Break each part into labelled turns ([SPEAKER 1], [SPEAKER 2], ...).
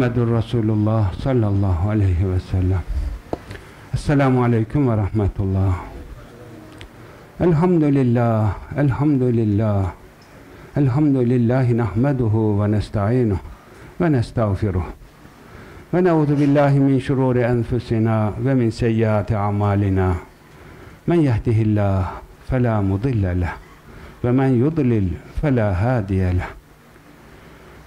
[SPEAKER 1] Muhammedur Resulullah sallallahu aleyhi ve sellem. Esselamu aleyküm ve rahmetullah. Elhamdülillah, elhamdülillah. Elhamdülillahi nahmeduhu ve nesta'inuh ve nestağfiruh. Ve ne'udhu billahi min şururi enfusina ve min seyyiati amalina. Men yehdihillah fela mudille ve men yudlil fela hadiye.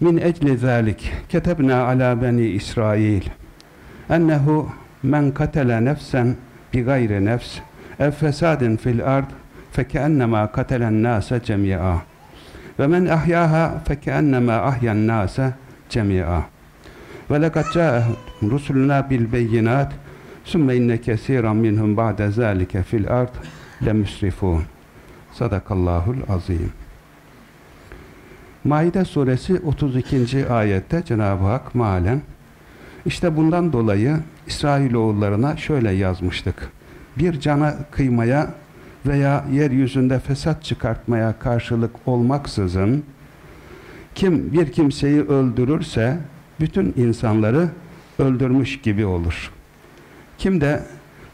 [SPEAKER 1] min ecli zalik ketebna ala beni İsrail. Ennehu men katele nefsen bi gayri nefs ev fesadin fil ard fekeennemâ katelen nâse cemiyâ ve men ahyâha fekeennemâ ahyen nâse cemiyâ ve lekad câehum rusuluna bil beyinat sümme inne kesiran minhum ba'de zâlike fil ard le müsrifûn sadakallâhul azîm Maide suresi 32. ayette Cenab-ı Hak malen işte bundan dolayı İsrailoğullarına şöyle yazmıştık. Bir cana kıymaya veya yeryüzünde fesat çıkartmaya karşılık olmaksızın kim bir kimseyi öldürürse bütün insanları öldürmüş gibi olur. Kim de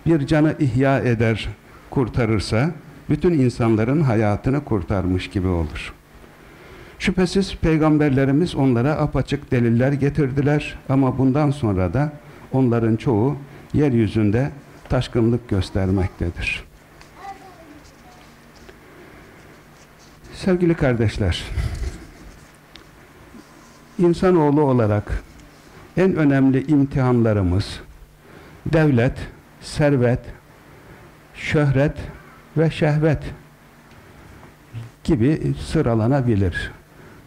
[SPEAKER 1] bir canı ihya eder, kurtarırsa bütün insanların hayatını kurtarmış gibi olur. Şüphesiz peygamberlerimiz onlara apaçık deliller getirdiler ama bundan sonra da onların çoğu yeryüzünde taşkınlık göstermektedir. Sevgili kardeşler, insanoğlu olarak en önemli imtihanlarımız devlet, servet, şöhret ve şehvet gibi sıralanabilir.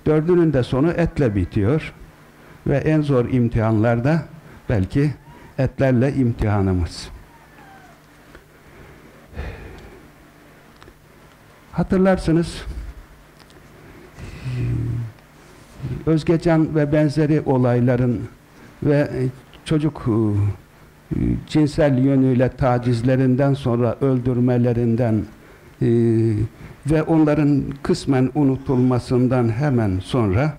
[SPEAKER 1] Dördünün de sonu etle bitiyor ve en zor imtihanlar da belki etlerle imtihanımız. Hatırlarsınız Özgecan ve benzeri olayların ve çocuk cinsel yönüyle tacizlerinden sonra öldürmelerinden e, ve onların kısmen unutulmasından hemen sonra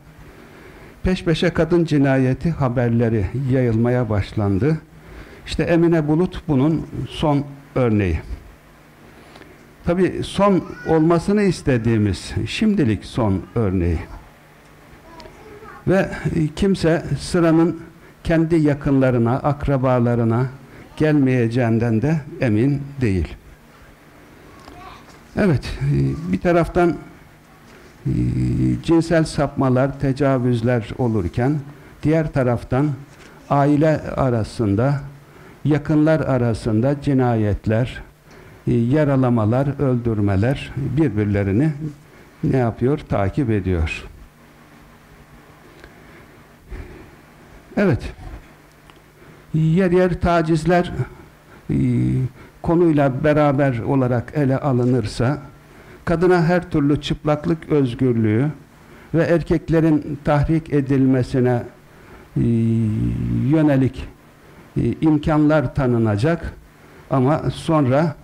[SPEAKER 1] peş peşe kadın cinayeti haberleri yayılmaya başlandı. İşte Emine Bulut bunun son örneği. Tabi son olmasını istediğimiz şimdilik son örneği. Ve kimse sıranın kendi yakınlarına, akrabalarına gelmeyeceğinden de emin değil. Evet, bir taraftan cinsel sapmalar, tecavüzler olurken diğer taraftan aile arasında, yakınlar arasında cinayetler, yaralamalar, öldürmeler birbirlerini ne yapıyor? Takip ediyor. Evet. Yer yer tacizler e, konuyla beraber olarak ele alınırsa kadına her türlü çıplaklık özgürlüğü ve erkeklerin tahrik edilmesine e, yönelik e, imkanlar tanınacak. Ama sonra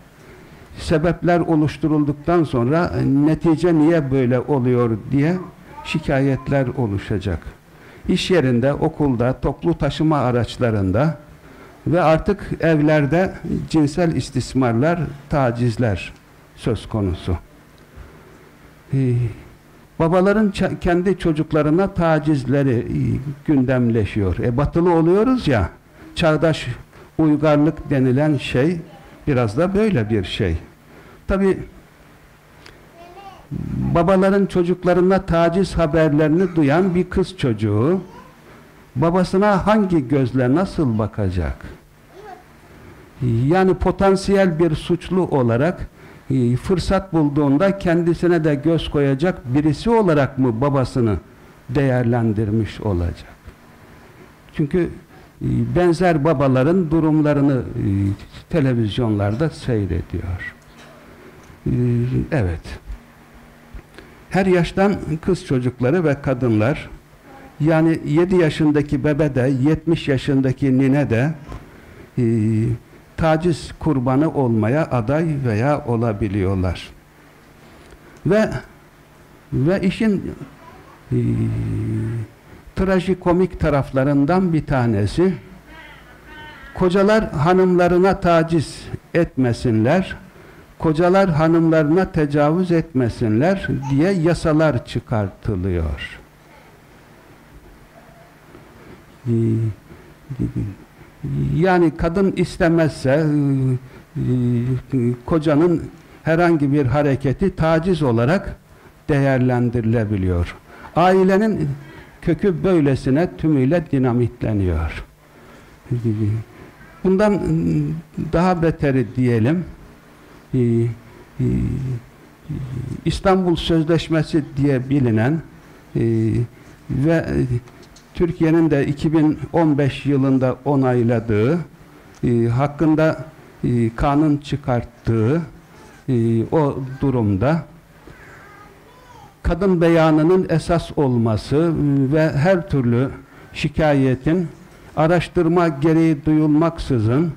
[SPEAKER 1] sebepler oluşturulduktan sonra netice niye böyle oluyor diye şikayetler oluşacak. İş yerinde, okulda, toplu taşıma araçlarında ve artık evlerde cinsel istismarlar, tacizler söz konusu. Ee, babaların kendi çocuklarına tacizleri e, gündemleşiyor. E, batılı oluyoruz ya, çağdaş uygarlık denilen şey biraz da böyle bir şey. Tabi babaların çocuklarına taciz haberlerini duyan bir kız çocuğu babasına hangi gözle nasıl bakacak? Yani potansiyel bir suçlu olarak e, fırsat bulduğunda kendisine de göz koyacak birisi olarak mı babasını değerlendirmiş olacak? Çünkü e, benzer babaların durumlarını e, televizyonlarda seyrediyor. Evet. Her yaştan kız çocukları ve kadınlar yani 7 yaşındaki bebe de 70 yaşındaki nine de e, taciz kurbanı olmaya aday veya olabiliyorlar. Ve ve işin e, trajikomik taraflarından bir tanesi kocalar hanımlarına taciz etmesinler, kocalar hanımlarına tecavüz etmesinler diye yasalar çıkartılıyor. Ee, yani kadın istemezse e, e, kocanın herhangi bir hareketi taciz olarak değerlendirilebiliyor. Ailenin kökü böylesine tümüyle dinamitleniyor. Bundan daha beteri diyelim. Ee, e, İstanbul Sözleşmesi diye bilinen ve Türkiye'nin de 2015 yılında onayladığı e, hakkında kanun çıkarttığı o durumda kadın beyanının esas olması ve her türlü şikayetin araştırma gereği duyulmaksızın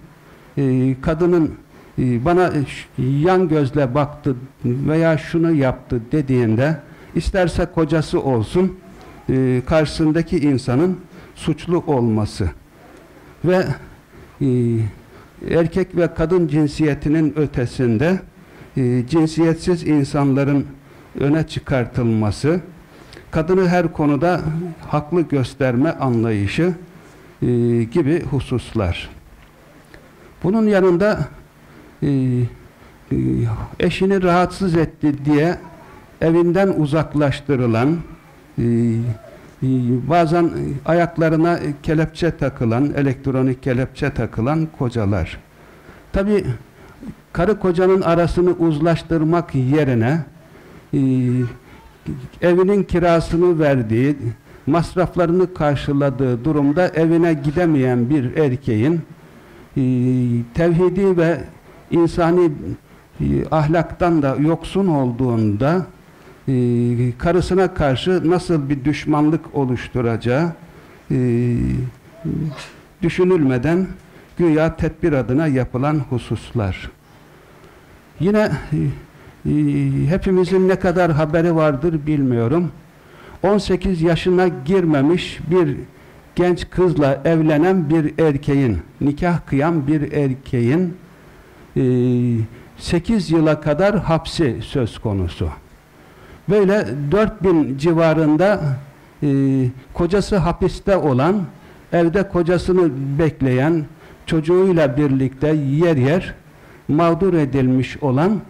[SPEAKER 1] e, kadının e, bana yan gözle baktı veya şunu yaptı dediğinde isterse kocası olsun e, karşısındaki insanın suçlu olması ve e, erkek ve kadın cinsiyetinin ötesinde e, cinsiyetsiz insanların öne çıkartılması, kadını her konuda haklı gösterme anlayışı e, gibi hususlar. Bunun yanında e, e, eşini rahatsız etti diye evinden uzaklaştırılan, bazen ayaklarına kelepçe takılan, elektronik kelepçe takılan kocalar. Tabi karı kocanın arasını uzlaştırmak yerine e, evinin kirasını verdiği, masraflarını karşıladığı durumda evine gidemeyen bir erkeğin e, tevhidi ve insani e, ahlaktan da yoksun olduğunda e, karısına karşı nasıl bir düşmanlık oluşturacağı e, düşünülmeden güya tedbir adına yapılan hususlar. Yine e, e, hepimizin ne kadar haberi vardır bilmiyorum. 18 yaşına girmemiş bir genç kızla evlenen bir erkeğin, nikah kıyan bir erkeğin e, 8 yıla kadar hapsi söz konusu. Böyle 4000 civarında e, kocası hapiste olan, evde kocasını bekleyen, çocuğuyla birlikte yer yer mağdur edilmiş olan,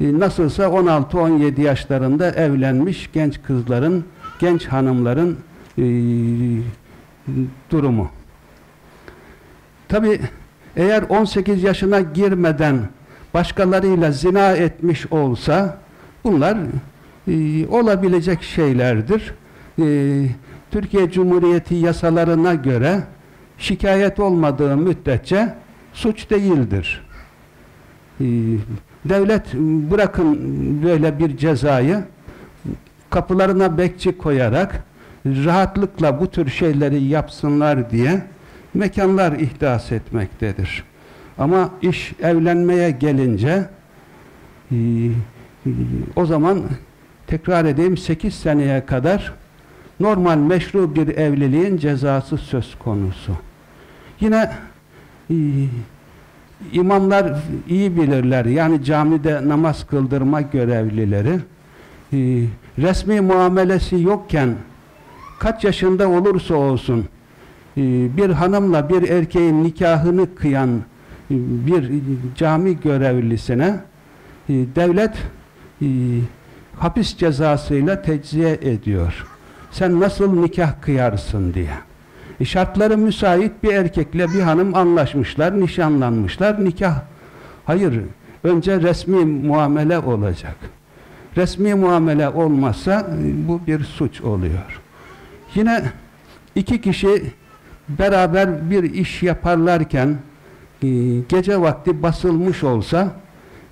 [SPEAKER 1] e, nasılsa 16-17 yaşlarında evlenmiş genç kızların genç hanımların e, durumu. Tabi eğer 18 yaşına girmeden başkalarıyla zina etmiş olsa bunlar e, olabilecek şeylerdir. E, Türkiye Cumhuriyeti yasalarına göre şikayet olmadığı müddetçe suç değildir. E, devlet bırakın böyle bir cezayı kapılarına bekçi koyarak rahatlıkla bu tür şeyleri yapsınlar diye mekanlar ihdas etmektedir. Ama iş evlenmeye gelince o zaman tekrar edeyim 8 seneye kadar normal meşru bir evliliğin cezası söz konusu. Yine e, imamlar iyi bilirler. Yani camide namaz kıldırma görevlileri e, resmi muamelesi yokken kaç yaşında olursa olsun e, bir hanımla bir erkeğin nikahını kıyan bir cami görevlisine devlet hapis cezasıyla tecziye ediyor. Sen nasıl nikah kıyarsın diye. E şartları müsait bir erkekle bir hanım anlaşmışlar, nişanlanmışlar, nikah. Hayır, önce resmi muamele olacak. Resmi muamele olmazsa bu bir suç oluyor. Yine iki kişi beraber bir iş yaparlarken e, gece vakti basılmış olsa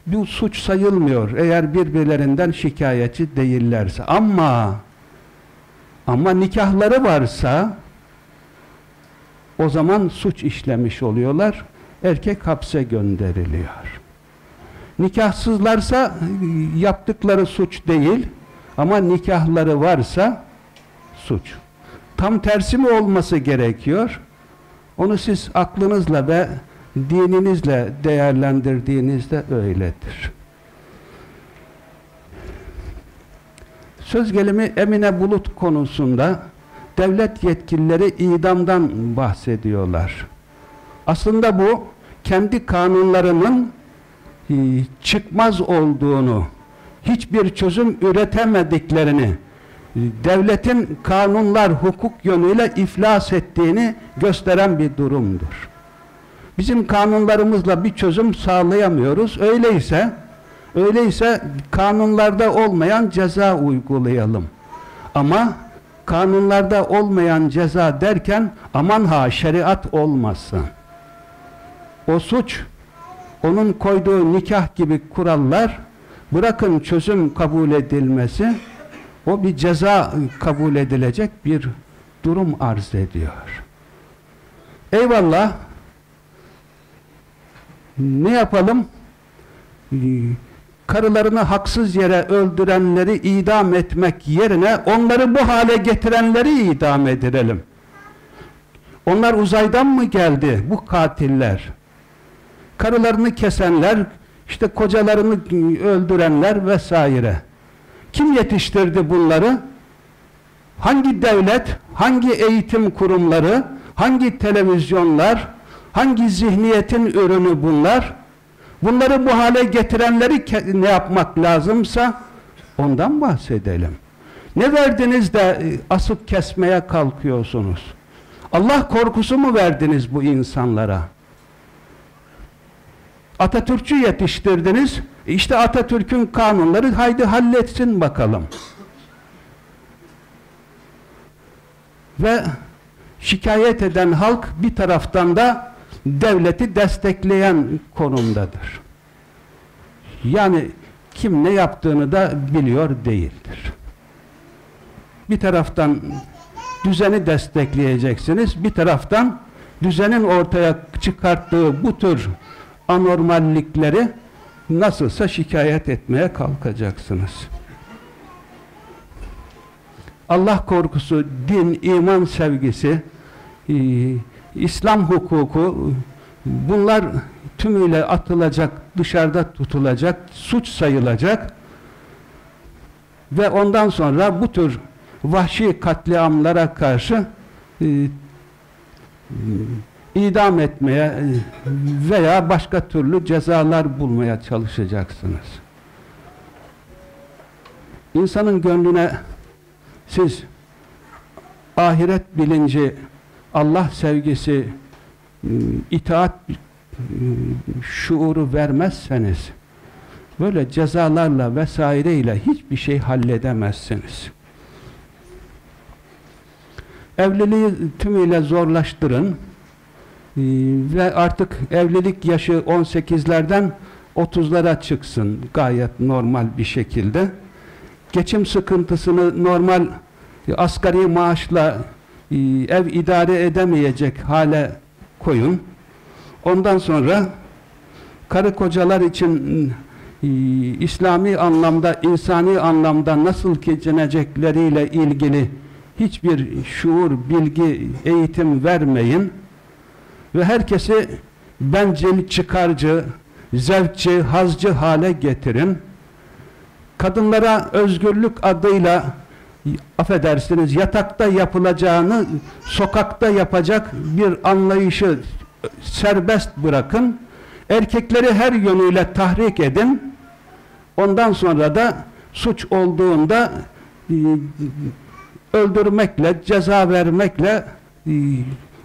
[SPEAKER 1] bu suç sayılmıyor eğer birbirlerinden şikayetçi değillerse. Ama ama nikahları varsa o zaman suç işlemiş oluyorlar. Erkek hapse gönderiliyor. Nikahsızlarsa yaptıkları suç değil ama nikahları varsa suç. Tam tersi mi olması gerekiyor? Onu siz aklınızla ve dininizle değerlendirdiğinizde öyledir. Söz gelimi Emine Bulut konusunda devlet yetkilileri idamdan bahsediyorlar. Aslında bu kendi kanunlarının e, çıkmaz olduğunu, hiçbir çözüm üretemediklerini, e, devletin kanunlar, hukuk yönüyle iflas ettiğini gösteren bir durumdur. Bizim kanunlarımızla bir çözüm sağlayamıyoruz. Öyleyse öyleyse kanunlarda olmayan ceza uygulayalım. Ama kanunlarda olmayan ceza derken aman ha şeriat olmasın. O suç onun koyduğu nikah gibi kurallar bırakın çözüm kabul edilmesi o bir ceza kabul edilecek bir durum arz ediyor. Eyvallah ne yapalım? Ee, karılarını haksız yere öldürenleri idam etmek yerine onları bu hale getirenleri idam edirelim. Onlar uzaydan mı geldi bu katiller? Karılarını kesenler, işte kocalarını öldürenler vesaire. Kim yetiştirdi bunları? Hangi devlet, hangi eğitim kurumları, hangi televizyonlar, Hangi zihniyetin ürünü bunlar? Bunları bu hale getirenleri ne yapmak lazımsa ondan bahsedelim. Ne verdiniz de e, asıp kesmeye kalkıyorsunuz? Allah korkusu mu verdiniz bu insanlara? Atatürkçü yetiştirdiniz. İşte Atatürk'ün kanunları haydi halletsin bakalım. Ve şikayet eden halk bir taraftan da devleti destekleyen konumdadır. Yani kim ne yaptığını da biliyor değildir. Bir taraftan düzeni destekleyeceksiniz, bir taraftan düzenin ortaya çıkarttığı bu tür anormallikleri nasılsa şikayet etmeye kalkacaksınız. Allah korkusu, din, iman sevgisi, İslam hukuku bunlar tümüyle atılacak, dışarıda tutulacak, suç sayılacak ve ondan sonra bu tür vahşi katliamlara karşı e, idam etmeye veya başka türlü cezalar bulmaya çalışacaksınız. İnsanın gönlüne siz ahiret bilinci Allah sevgisi, ıı, itaat ıı, şuuru vermezseniz böyle cezalarla vesaireyle hiçbir şey halledemezsiniz. Evliliği tümüyle zorlaştırın ıı, ve artık evlilik yaşı 18'lerden 30'lara çıksın gayet normal bir şekilde. Geçim sıkıntısını normal asgari maaşla e, ev idare edemeyecek hale koyun. Ondan sonra karı kocalar için e, İslami anlamda, insani anlamda nasıl geçinecekleriyle ilgili hiçbir şuur, bilgi, eğitim vermeyin ve herkesi bencil, çıkarcı, zevkçi, hazcı hale getirin. Kadınlara özgürlük adıyla affedersiniz yatakta yapılacağını sokakta yapacak bir anlayışı serbest bırakın. Erkekleri her yönüyle tahrik edin. Ondan sonra da suç olduğunda e, öldürmekle, ceza vermekle e,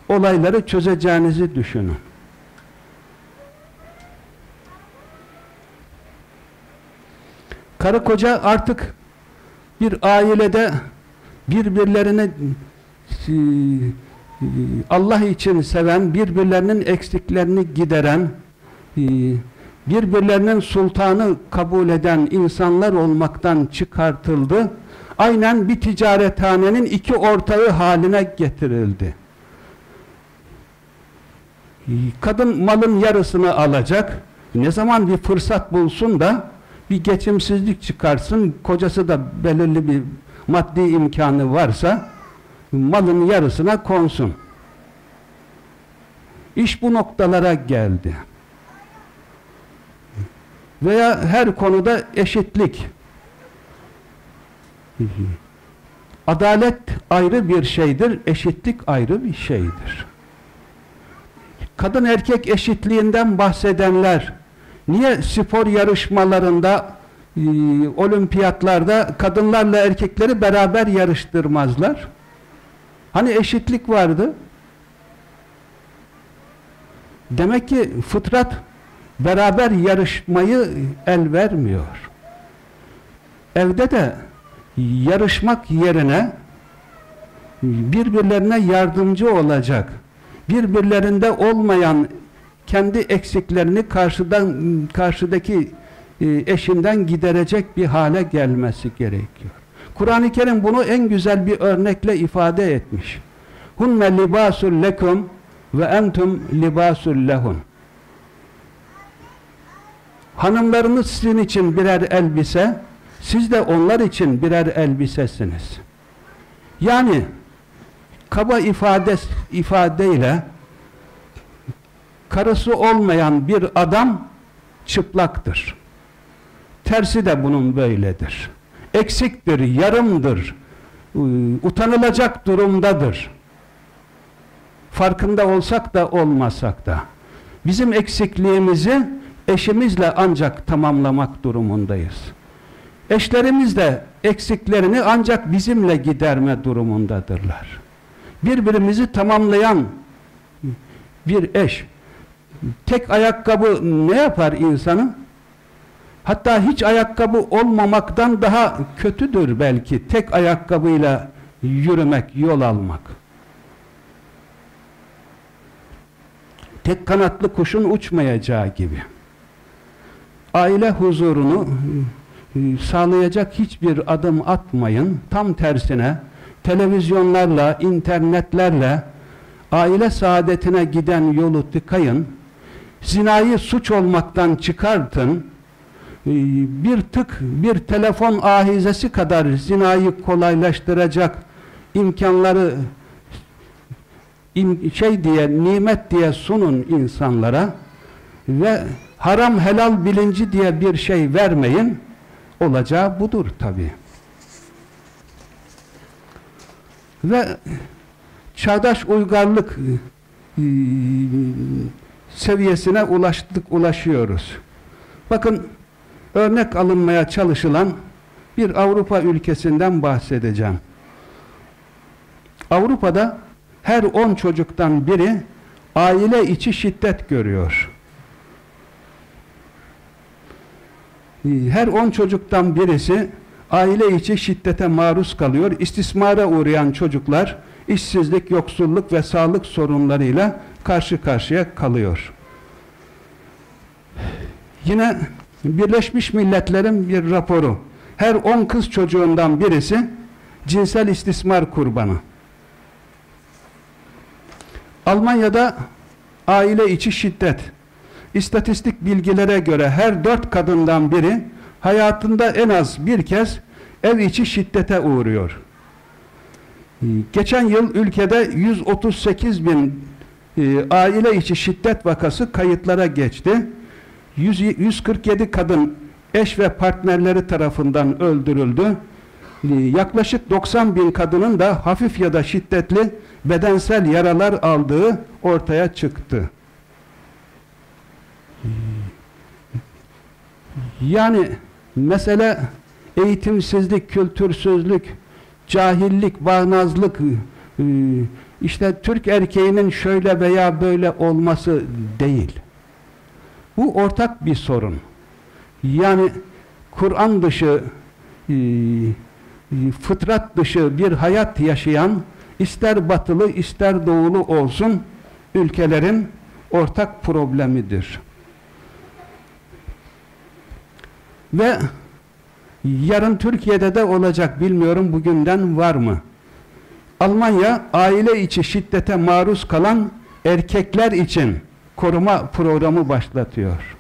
[SPEAKER 1] olayları çözeceğinizi düşünün. Karı koca artık bir ailede birbirlerine Allah için seven, birbirlerinin eksiklerini gideren, e, birbirlerinin sultanı kabul eden insanlar olmaktan çıkartıldı. Aynen bir ticarethanenin iki ortağı haline getirildi. E, kadın malın yarısını alacak. Ne zaman bir fırsat bulsun da bir geçimsizlik çıkarsın, kocası da belirli bir maddi imkanı varsa malın yarısına konsun. İş bu noktalara geldi. Veya her konuda eşitlik. Adalet ayrı bir şeydir, eşitlik ayrı bir şeydir. Kadın erkek eşitliğinden bahsedenler niye spor yarışmalarında e, olimpiyatlarda kadınlarla erkekleri beraber yarıştırmazlar? Hani eşitlik vardı? Demek ki fıtrat beraber yarışmayı el vermiyor. Evde de yarışmak yerine birbirlerine yardımcı olacak, birbirlerinde olmayan kendi eksiklerini karşıdan karşıdaki e, eşinden giderecek bir hale gelmesi gerekiyor. Kur'an-ı Kerim bunu en güzel bir örnekle ifade etmiş. Hunne libasul lekum ve entum libasul lehun. Hanımlarınız sizin için birer elbise, siz de onlar için birer elbisesiniz. Yani kaba ifade ifadeyle karısı olmayan bir adam çıplaktır. Tersi de bunun böyledir. Eksiktir, yarımdır, utanılacak durumdadır. Farkında olsak da olmasak da. Bizim eksikliğimizi eşimizle ancak tamamlamak durumundayız. Eşlerimiz de eksiklerini ancak bizimle giderme durumundadırlar. Birbirimizi tamamlayan bir eş. Tek ayakkabı ne yapar insanı? Hatta hiç ayakkabı olmamaktan daha kötüdür belki. Tek ayakkabıyla yürümek, yol almak. Tek kanatlı kuşun uçmayacağı gibi. Aile huzurunu e, sağlayacak hiçbir adım atmayın. Tam tersine televizyonlarla, internetlerle aile saadetine giden yolu tıkayın. Zinayı suç olmaktan çıkartın. E, bir tık, bir telefon ahizesi kadar zinayı kolaylaştıracak imkanları şey diye, nimet diye sunun insanlara ve haram helal bilinci diye bir şey vermeyin. Olacağı budur tabi. Ve çağdaş uygarlık e, seviyesine ulaştık, ulaşıyoruz. Bakın örnek alınmaya çalışılan bir Avrupa ülkesinden bahsedeceğim. Avrupa'da her on çocuktan biri aile içi şiddet görüyor. Her on çocuktan birisi aile içi şiddete maruz kalıyor. İstismara uğrayan çocuklar işsizlik, yoksulluk ve sağlık sorunlarıyla karşı karşıya kalıyor. Yine Birleşmiş Milletler'in bir raporu. Her on kız çocuğundan birisi cinsel istismar kurbanı. Almanya'da aile içi şiddet. İstatistik bilgilere göre her dört kadından biri hayatında en az bir kez ev içi şiddete uğruyor. Geçen yıl ülkede 138 bin e, aile içi şiddet vakası kayıtlara geçti. 100, 147 kadın eş ve partnerleri tarafından öldürüldü. E, yaklaşık 90 bin kadının da hafif ya da şiddetli bedensel yaralar aldığı ortaya çıktı. Yani mesele eğitimsizlik, kültürsüzlük, cahillik, bağnazlık, e, işte Türk erkeğinin şöyle veya böyle olması değil. Bu ortak bir sorun. Yani Kur'an dışı, e, fıtrat dışı bir hayat yaşayan ister batılı ister doğulu olsun ülkelerin ortak problemidir. Ve yarın Türkiye'de de olacak bilmiyorum bugünden var mı? Almanya aile içi şiddete maruz kalan erkekler için koruma programı başlatıyor.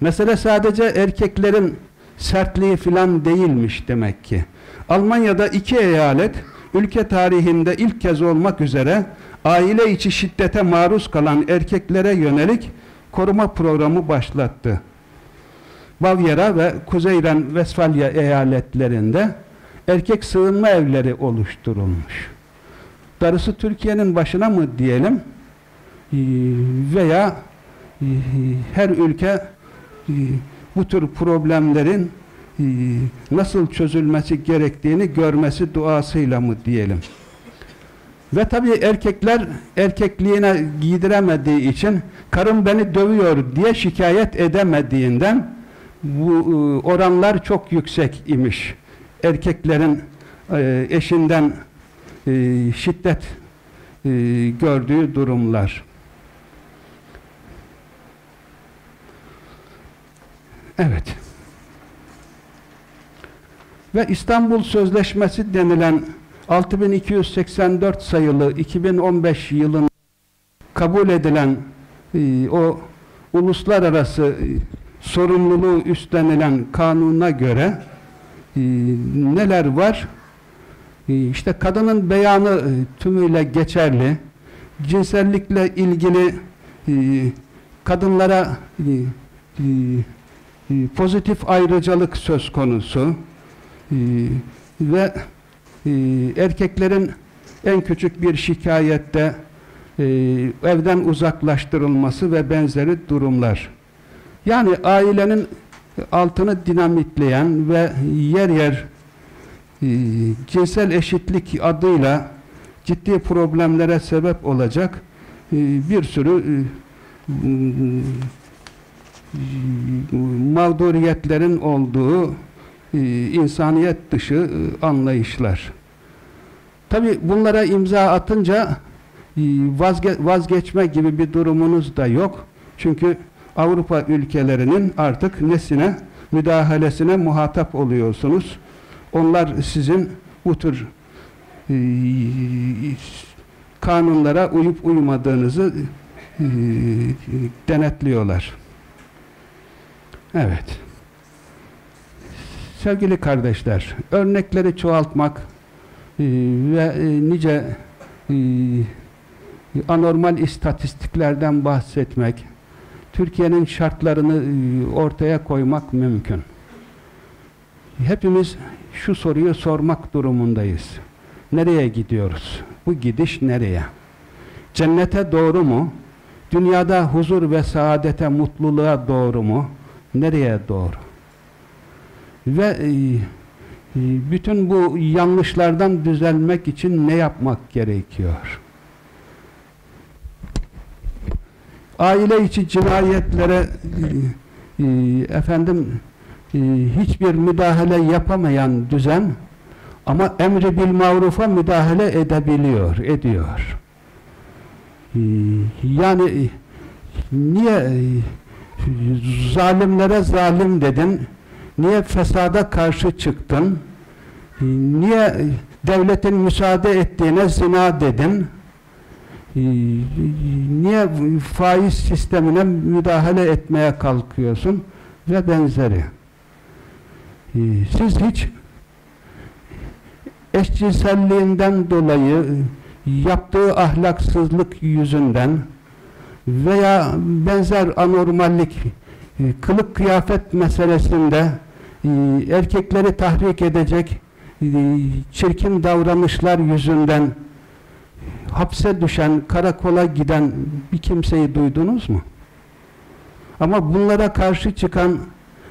[SPEAKER 1] Mesele sadece erkeklerin sertliği filan değilmiş demek ki. Almanya'da iki eyalet ülke tarihinde ilk kez olmak üzere aile içi şiddete maruz kalan erkeklere yönelik koruma programı başlattı. Bavyera ve Kuzey Ren-Vesfalya eyaletlerinde erkek sığınma evleri oluşturulmuş. Darısı Türkiye'nin başına mı diyelim ee, veya ee, her ülke ee, bu tür problemlerin nasıl çözülmesi gerektiğini görmesi duasıyla mı diyelim. Ve tabii erkekler erkekliğine giydiremediği için karım beni dövüyor diye şikayet edemediğinden bu oranlar çok yüksek imiş erkeklerin e, eşinden e, şiddet e, gördüğü durumlar. Evet. Ve İstanbul Sözleşmesi denilen 6284 sayılı 2015 yılın kabul edilen o uluslararası sorumluluğu üstlenilen kanuna göre neler var? E, işte kadının beyanı e, tümüyle geçerli. Cinsellikle ilgili e, kadınlara e, pozitif ayrıcalık söz konusu ve erkeklerin en küçük bir şikayette evden uzaklaştırılması ve benzeri durumlar. Yani ailenin altını dinamitleyen ve yer yer e, cinsel eşitlik adıyla ciddi problemlere sebep olacak e, bir sürü e, mağduriyetlerin olduğu e, insaniyet dışı e, anlayışlar. Tabi bunlara imza atınca e, vazge vazgeçme gibi bir durumunuz da yok. Çünkü Avrupa ülkelerinin artık nesine müdahalesine muhatap oluyorsunuz. Onlar sizin bu tür e, kanunlara uyup uymadığınızı e, denetliyorlar. Evet. Sevgili kardeşler, örnekleri çoğaltmak e, ve e, nice e, anormal istatistiklerden bahsetmek, Türkiye'nin şartlarını e, ortaya koymak mümkün. Hepimiz şu soruyu sormak durumundayız. Nereye gidiyoruz? Bu gidiş nereye? Cennete doğru mu? Dünyada huzur ve saadete, mutluluğa doğru mu? Nereye doğru? Ve e, e, bütün bu yanlışlardan düzelmek için ne yapmak gerekiyor? Aile içi cinayetlere e, e, efendim e, hiçbir müdahale yapamayan düzen ama emri bil marufa müdahale edebiliyor, ediyor. Yani niye zalimlere zalim dedin? Niye fesada karşı çıktın? Niye devletin müsaade ettiğine zina dedin? Ee, niye faiz sistemine müdahale etmeye kalkıyorsun ve benzeri. Ee, siz hiç eşcinselliğinden dolayı yaptığı ahlaksızlık yüzünden veya benzer anormallik e, kılık kıyafet meselesinde e, erkekleri tahrik edecek e, çirkin davranışlar yüzünden hapse düşen, karakola giden bir kimseyi duydunuz mu? Ama bunlara karşı çıkan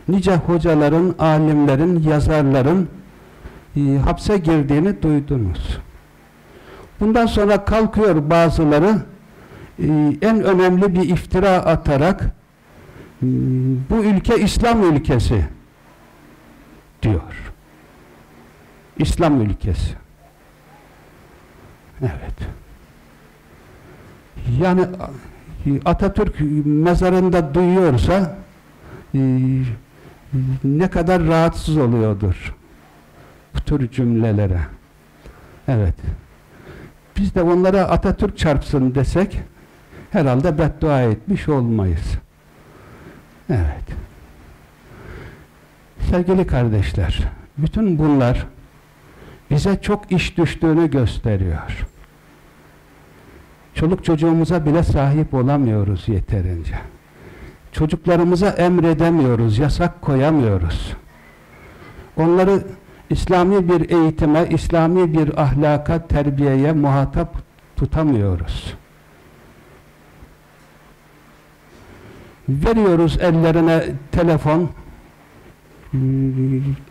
[SPEAKER 1] nice hocaların, alimlerin, yazarların e, hapse girdiğini duydunuz. Bundan sonra kalkıyor bazıları e, en önemli bir iftira atarak e, bu ülke İslam ülkesi diyor. İslam ülkesi. Evet. Yani Atatürk mezarında duyuyorsa e, ne kadar rahatsız oluyordur bu tür cümlelere. Evet. Biz de onlara Atatürk çarpsın desek herhalde beddua etmiş olmayız. Evet. Sevgili kardeşler, bütün bunlar bize çok iş düştüğünü gösteriyor. Çoluk çocuğumuza bile sahip olamıyoruz yeterince. Çocuklarımıza emredemiyoruz, yasak koyamıyoruz. Onları İslami bir eğitime, İslami bir ahlaka, terbiyeye muhatap tutamıyoruz. Veriyoruz ellerine telefon,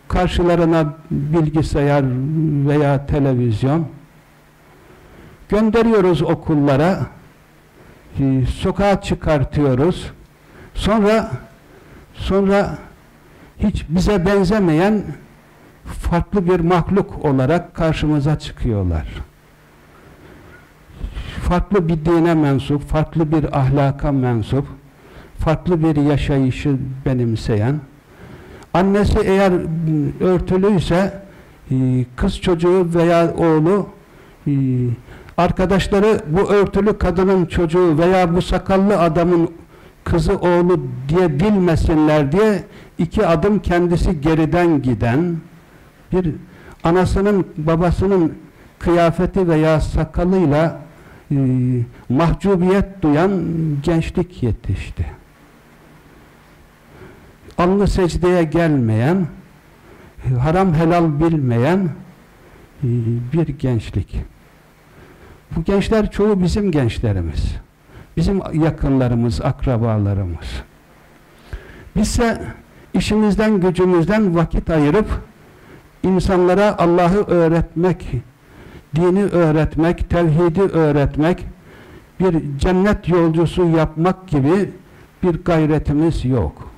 [SPEAKER 1] karşılarına bilgisayar veya televizyon, gönderiyoruz okullara, sokağa çıkartıyoruz, sonra sonra hiç bize benzemeyen farklı bir mahluk olarak karşımıza çıkıyorlar. Farklı bir dine mensup, farklı bir ahlaka mensup, farklı bir yaşayışı benimseyen, annesi eğer örtülüyse e, kız çocuğu veya oğlu e, arkadaşları bu örtülü kadının çocuğu veya bu sakallı adamın kızı oğlu diye bilmesinler diye iki adım kendisi geriden giden bir anasının babasının kıyafeti veya sakalıyla e, mahcubiyet duyan gençlik yetişti. Alnı secdeye gelmeyen, haram helal bilmeyen e, bir gençlik. Bu gençler çoğu bizim gençlerimiz. Bizim yakınlarımız, akrabalarımız. Bizse işimizden, gücümüzden vakit ayırıp insanlara Allah'ı öğretmek, dini öğretmek, tevhidi öğretmek, bir cennet yolcusu yapmak gibi bir gayretimiz yok.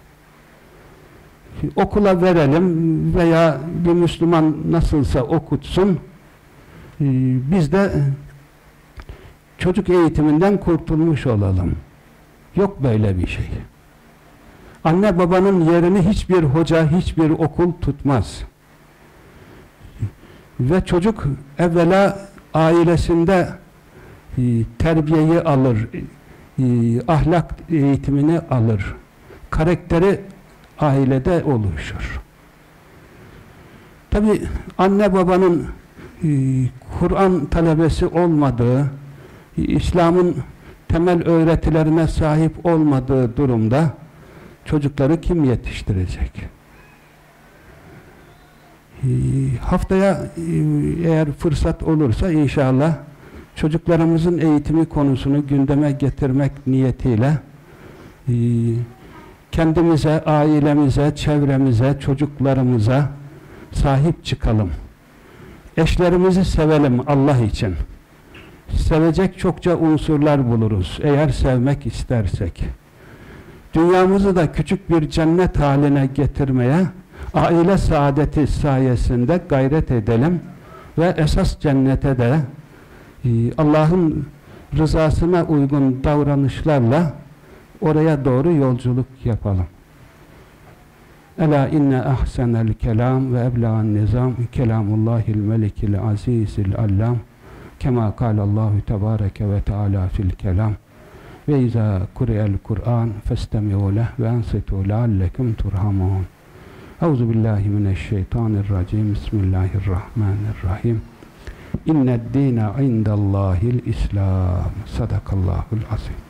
[SPEAKER 1] Okula verelim veya bir Müslüman nasılsa okutsun, ee, biz de çocuk eğitiminden kurtulmuş olalım. Yok böyle bir şey. Anne babanın yerini hiçbir hoca, hiçbir okul tutmaz. Ve çocuk evvela ailesinde e, terbiyeyi alır, e, ahlak eğitimini alır. Karakteri ailede oluşur. Tabi anne babanın e, Kur'an talebesi olmadığı, İslam'ın temel öğretilerine sahip olmadığı durumda çocukları kim yetiştirecek? Ee, haftaya e, eğer fırsat olursa inşallah çocuklarımızın eğitimi konusunu gündeme getirmek niyetiyle e, kendimize, ailemize, çevremize, çocuklarımıza sahip çıkalım. Eşlerimizi sevelim Allah için. Sevecek çokça unsurlar buluruz eğer sevmek istersek. Dünyamızı da küçük bir cennet haline getirmeye aile saadeti sayesinde gayret edelim ve esas cennete de e, Allah'ın rızasına uygun davranışlarla oraya doğru yolculuk yapalım. Ela inne ahsenel kelam ve ebla'n nizam kelamullahil melikil azizil allam kema kâlallahu tebâreke ve teâlâ fil kelam ve izâ kureyel Kur'an festemi'u leh ve ensitu leallekum turhamun Euzu billahi mineşşeytanirracim. Bismillahirrahmanirrahim. İnned dîne indallâhil İslam. Sadakallahul azim.